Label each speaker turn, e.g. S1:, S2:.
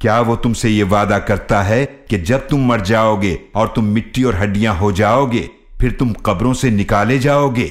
S1: क्या वो तुमसे ये वादा करता है कि जब तुम मर जाओगे और तुम मिट्टी और हड्डियाँ हो जाओगे, फिर तुम कब्रों से निकाले जाओगे?